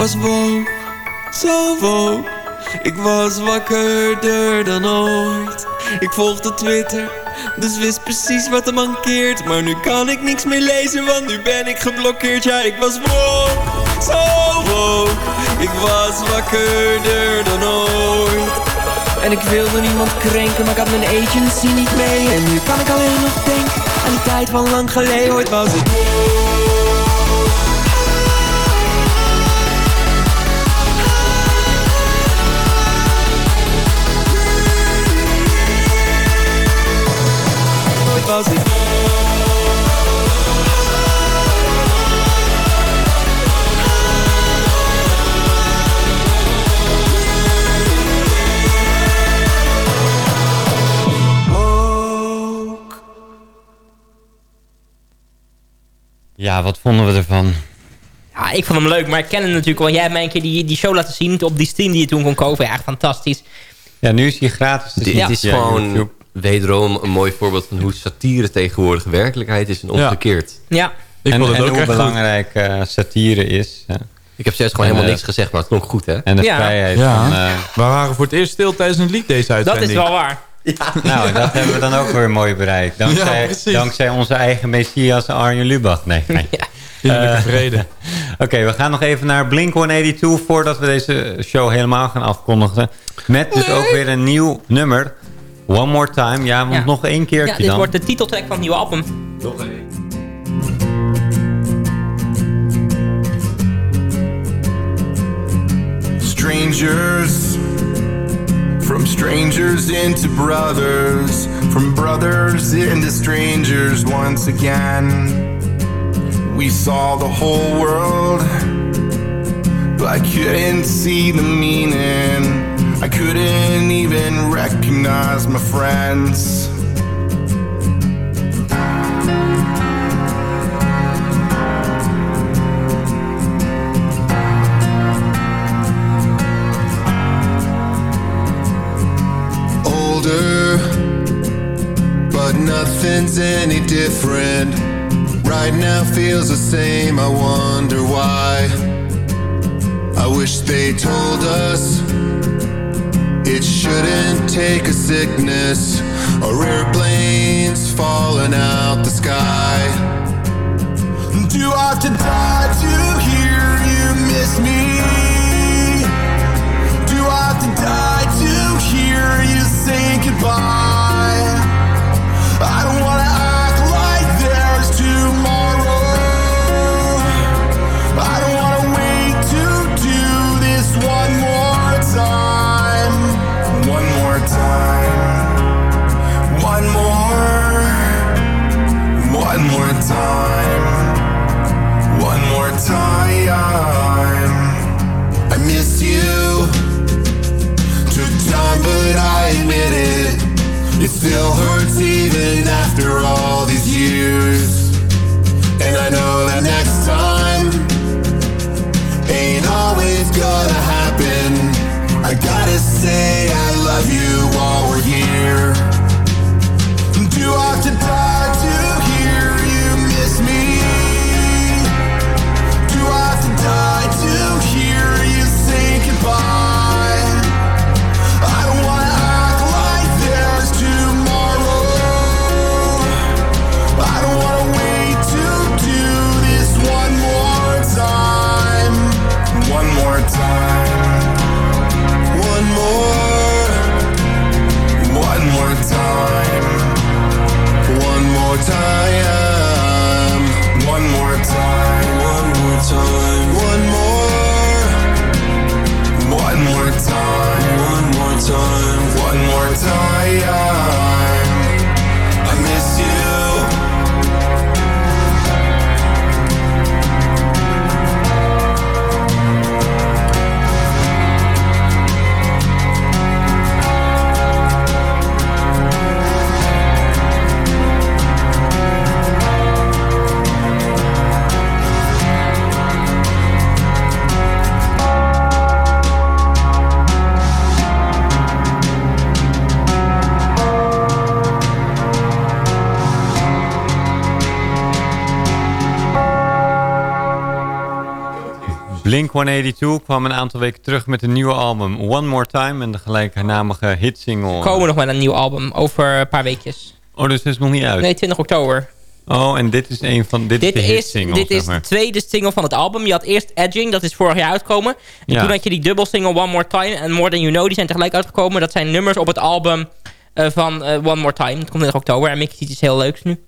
was woke, zo woke. Ik was wakkerder dan ooit. Ik volgde Twitter, dus wist precies wat er mankeert. Maar nu kan ik niks meer lezen, want nu ben ik geblokkeerd. Ja, ik was woke, zo woke. Ik was wakkerder dan ooit. En ik wilde niemand krenken, maar ik had mijn agency niet mee. En nu kan ik alleen nog denken aan die tijd van lang geleden. Ooit was ik Ja, wat vonden we ervan? Ja, ik vond hem leuk, maar ik ken hem natuurlijk wel. Jij hebt mij een keer die, die show laten zien op die Steam die je toen kon kopen. Ja, echt fantastisch. Ja, nu is hij gratis. zien is gewoon YouTube. Wederom een mooi voorbeeld van hoe satire tegenwoordig werkelijkheid is en omgekeerd. Ja. en vond het en ook hoe belangrijk eh, satire is. ja. Ik heb zelfs gewoon En, helemaal eh, niks gezegd, maar het klonk goed, hè? En de vrijheid Ja. van... eh, We waren voor het eerst stil tijdens een lied deze Dat uitzending. is wel waar. nou, dat hebben we dan ook weer mooi bereikt. Dankzij, Ja, dankzij onze eigen Messias Arjen Lubach. Nee, nee. Heerlijke Eh, vrede. *laughs* Oké, we gaan nog even naar Blink-182... voordat we deze show helemaal gaan afkondigen. Met dus ook weer een nieuw nummer. One More Time. Ja, want Ja. nog één keertje Ja, dit dan. wordt de titeltrack van het nieuwe album. Nog één. Strangers, from strangers into brothers, from brothers into strangers once again. We saw the whole world, but I couldn't see the meaning. I couldn't even recognize my friends. older, but nothing's any different. Right now feels the same, I wonder why. I wish they told us it shouldn't take a sickness or airplanes falling out the sky. Do I have to die to hear you miss me? Do I have to die to hear you say goodbye? I don't wanna act like there's tomorrow. I Blink-182 kwam een aantal weken terug met een nieuwe album One More Time en de gelijknamige hitsingle. We komen nog met een nieuw album over een paar weekjes. Oh, dus het is nog niet uit? Nee, 20 oktober. Oh, en dit is een van dit, Dit is de is, hitsingle, dit zeg is maar. de tweede single van het album. Je had eerst Edging, dat is vorig jaar uitgekomen. En Ja. toen had je die dubbelsingle One More Time en More Than You Know. Die zijn tegelijk uitgekomen. Dat zijn nummers op het album eh, van eh, One More Time. Dat komt in oktober. En Mickey ziet iets heel leuks nu.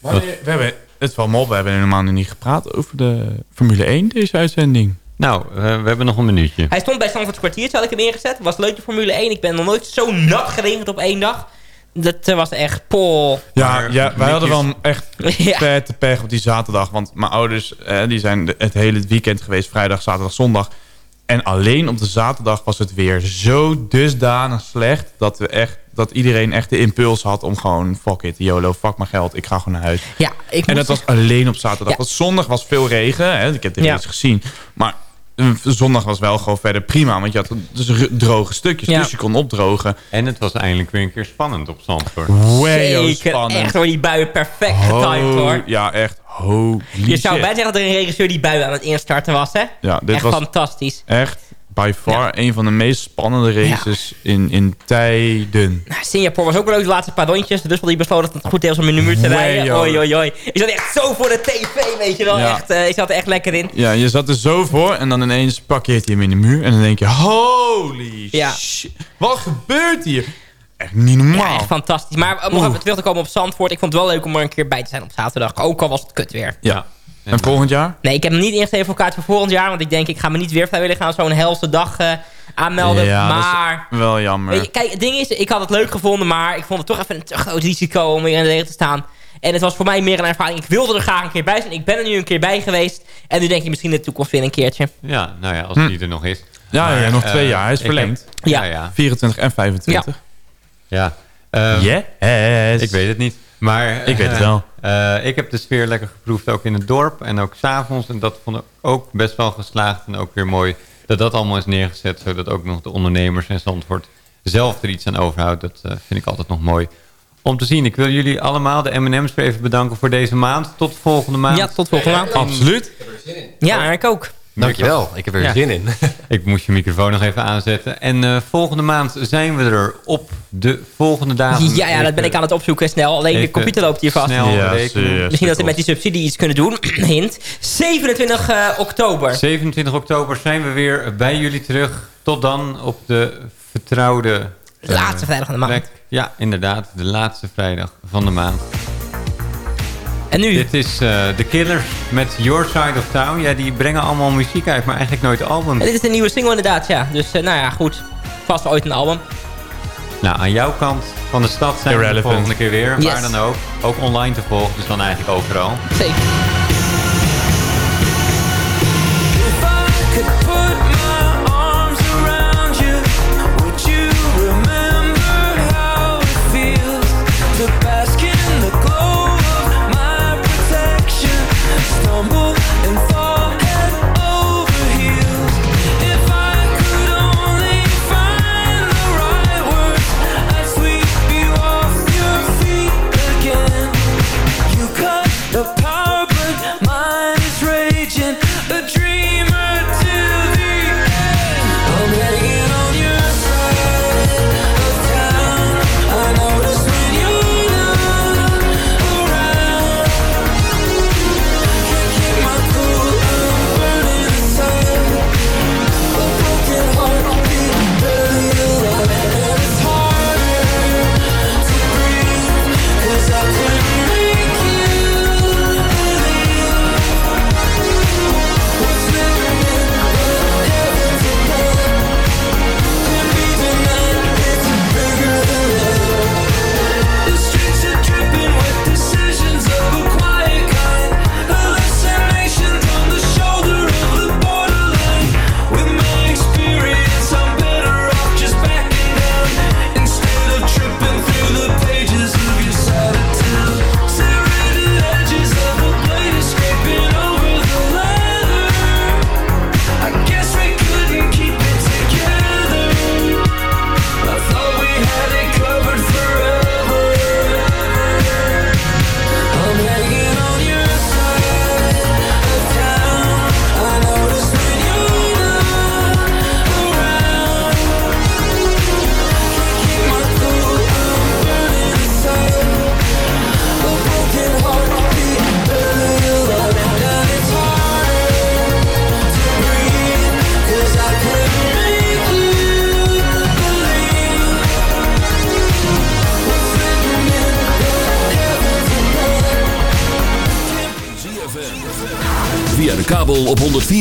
Wanneer- we hebben, het valt me op, we hebben helemaal nog niet gepraat over de Formule 1 deze uitzending. Nou, we hebben nog een minuutje. Hij stond bij Stanford kwartiertje, had ik hem ingezet. Was leuk de Formule 1. Ik ben nog nooit zo nat geregend op één dag. Dat eh, was echt pol. Ja, ja wij hadden wel Mickey's- echt *laughs* Ja. pet te pech op die zaterdag. Want mijn ouders eh, die zijn het hele weekend geweest. Vrijdag, zaterdag, zondag. En alleen op de zaterdag was het weer zo dusdanig slecht... dat, we echt, dat iedereen echt de impuls had om gewoon... fuck it, YOLO, fuck mijn geld, ik ga gewoon naar huis. Ja, ik en dat was alleen op zaterdag. Ja. Want zondag was veel regen. Hè? Ik heb dit Ja. eens gezien. Maar eh, zondag was wel gewoon verder prima. Want je had dus droge stukjes. Ja. Dus je kon opdrogen. En het was eindelijk weer een keer spannend op Zandvoort. Wayo Zeker, spannend. echt hoor, die buien perfect getimed Oh, hoor. Ja, echt. Holy Je zou bijna zeggen dat er een regisseur die buien aan het instarten was, hè? Ja, dit echt was fantastisch. echt by far een van de meest spannende races in, in tijden. Nou, Singapore was ook wel leuk, de laatste paar rondjes. Dus die besloot dat het goed deels om in de muur te rijden. Oei, oei, oei. Je zat echt zo voor de tv, weet je wel. Ja. Echt, eh, je zat er echt lekker in. Ja, je zat er zo voor en dan ineens parkeert hij hem in de muur. En dan denk je, holy Ja. shit. Wat gebeurt hier? Echt niet normaal. Ja, echt fantastisch. Maar om nog Oeh. even terug te komen op Zandvoort. Ik vond het wel leuk om er een keer bij te zijn op zaterdag. Ook al was het kut weer. Ja. En volgend jaar? Nee, ik heb hem niet ingegeven voor kaart voor volgend jaar. Want ik denk, ik ga me niet weer vrijwillig aan zo'n helse dag eh, aanmelden. Ja, dat is maar... wel jammer. Je, kijk, het ding is, ik had het leuk gevonden, maar ik vond het toch even een te groot risico om weer in de regen te staan. En het was voor mij meer een ervaring. Ik wilde er graag een keer bij zijn. Ik ben er nu een keer bij geweest. En nu denk je misschien in de toekomst weer een keertje. Ja, nou ja, als Hm. die er nog is. Ja, Maar, ja, nog eh, twee jaar. Hij is heb- verlengd. ja, Ja. ja. 24 en 25. Ja. Ehm, Yes. Ik weet het niet. Maar, Ik weet het eh, wel. eh, ik heb de sfeer lekker geproefd, ook in het dorp en ook s'avonds. En dat vond ik ook best wel geslaagd en ook weer mooi dat dat allemaal is neergezet. Zodat ook nog de ondernemers en Zandvoort zelf er iets aan overhoudt. Dat eh, vind ik altijd nog mooi om te zien. Ik wil jullie allemaal, de M&M's, weer even bedanken voor deze maand. Tot volgende maand. Ja, tot volgende maand. Absoluut. Ja, ik ook. Dankjewel, ik heb er Ja. zin in. *laughs* Ik moest je microfoon nog even aanzetten. En eh, volgende maand zijn we er op de volgende datum. Ja, ja, dat ben ik aan het opzoeken snel. Alleen de computer loopt hier vast. snel Ja. Misschien dat we met die subsidie iets kunnen doen. *clears throat* Hint. 27 eh, oktober. 27 oktober zijn we weer bij jullie terug. Tot dan op de vertrouwde... eh, Laatste vrijdag van de maand. plek. Ja, inderdaad. De laatste vrijdag van de maand. En nu? Dit is eh The Killers met Your Side of Town. Ja, die brengen allemaal muziek uit, maar eigenlijk nooit albums. En dit is een nieuwe single inderdaad, ja. Dus eh, nou ja, goed. Vast ooit een album. Nou, aan jouw kant van de stad zijn we de volgende keer weer. Yes. Waar dan ook. Ook online te volgen, dus dan eigenlijk overal. Zeker.